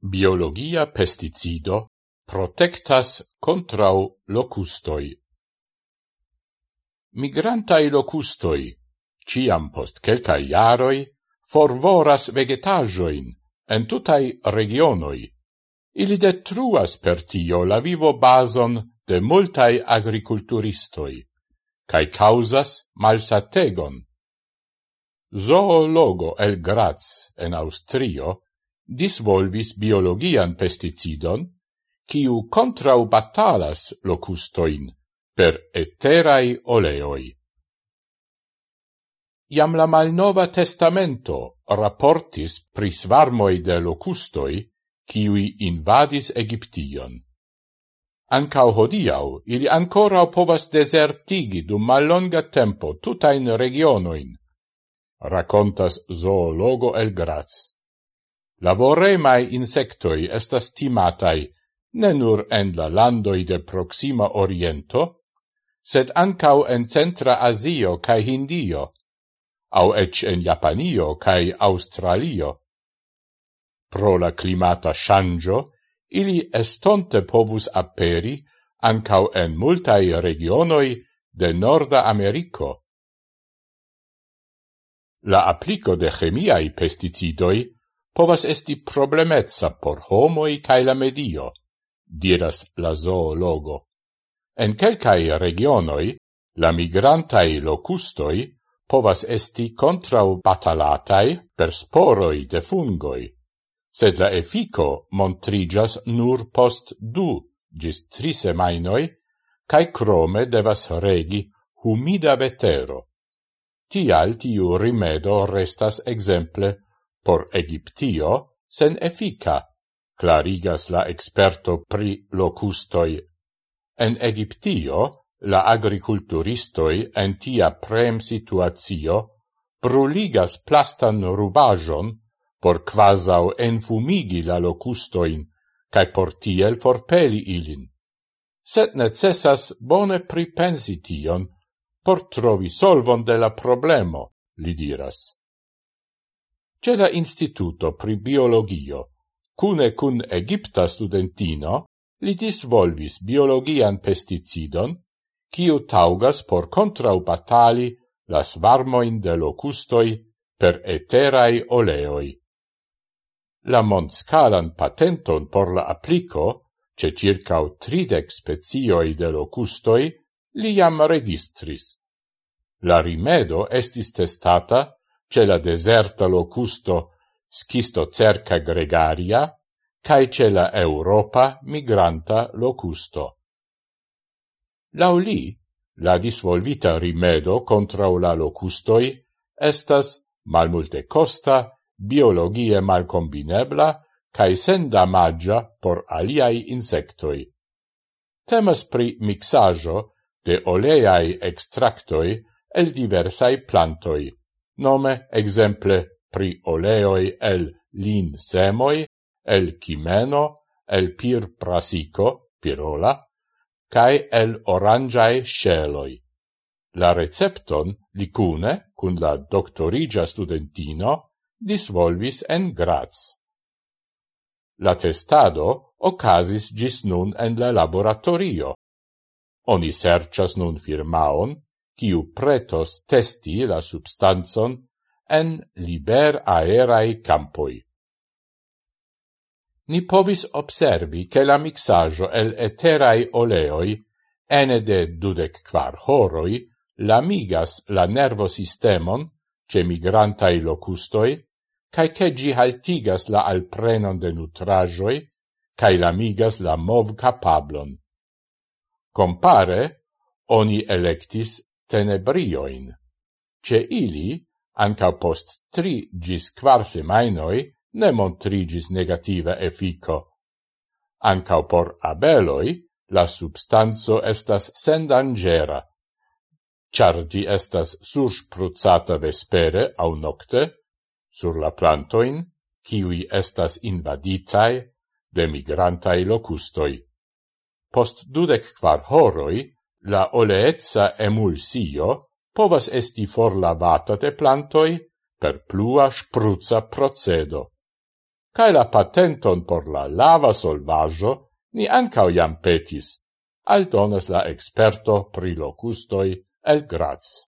Biologia pesticido protectas contrau locustoi. Migrantai locustoi, ciam post quelcae iaroi, forvoras vegetajoin en tutai regionoi. Ili detruas per tio la vivo bason de multai agriculturistoi, cae causas malsategon. Zoologo el Graz en Austrio disvolvis biologian pesticidon, quiu contrau batalas locustoin per eterai oleoi. Iam la Malnova Testamento raportis prisvarmoi de locustoi, quiui invadis Egiption. Ancao hodiau, ili ancora povas desertigi dum mallonga tempo tutain regionoin, racontas zoologo el Graz. Lavoremai insectoi estas timatai, ne nur en la landoi de Proxima Oriento, sed ancau en Centra Asio cae Hindio, au ec en Japanio cae Australio. Pro la climata shangio, ili estonte povus aperi ancau en multae regionoi de Norda Americo. La applico de chemiai pesticidoi povas esti problemetsa por homoi cae la medio, diras la zoologo. En quelcae regionoi, la migrantai locustoi povas esti contrau batalatai per sporoi de fungoi, sed la efico montrigas nur post du gis tri semainoi, cae crome devas regi humida vetero. Tial tiu rimedo restas exemple por Egiptio sen effica, clarigas la experto pri locustoi. En Egiptio, la agriculturistoi en tia prem situatio bruligas plastan rubajon por quasau enfumigi la locustoin cae por tiel forpeli ilin. Sed necessas bone pripensi tion por trovi solvon de la problemo, li diras. Ce la Instituto pri Biologio, cune cun Egipta studentino, li disvolvis biologian pesticidon, kiu taugas por contraubatali las varmoin de locustoi per eterai oleoi. La monscalan patenton por la applico, ce circau tridec spezioi de locustoi, li jam registris. La rimedo estis testata ce la deserta locusto schisto cerca gregaria, cae ce la Europa migranta locusto. Lauli, la disvolvita rimedo contra la locustoi estas malmulte costa, biologie malcombinebla, cae sen damagia por aliai insectoi. Temas pri mixajo de oleai extractoi el diversai plantoi nome exemple pri oleoi el lin semoi, el chimeno, el pir prasico, pirola, cae el orangiae sceloi. La recepton licune, cun la doctorigia studentino, disvolvis en Graz. La testado ocasis gis nun en la laboratorio. Oni sercias nun firmaon, quiu pretos testi la substanzon en liber aerae campoi. Ni povis observi che la mixaggio el eterae oleoi ene de dudec quar horoi lamigas la nervo sistemon ce migrantai locustoi, cae che gi haltigas la alprenon de nutrajoi, cae lamigas la mov capablon. Compare, oni electis tenebrioin. Ce ili, anca post tri gis quar semainoi, ne montrigis negativa effico. Ancao por abeloi, la substanzo estas sendangera, char gi estas surspruzzata vespere au nocte, sur la plantoin, kiwi estas invaditae de migrantai locustoi. Post dudec quar horoi, La oleezza emulsio povas esti forlavata de plantoi per plua spruzza procedo. Cae la patenton por la lava solvaggio ni ancao jam petis, aldonas la experto pri locustoi el Graz.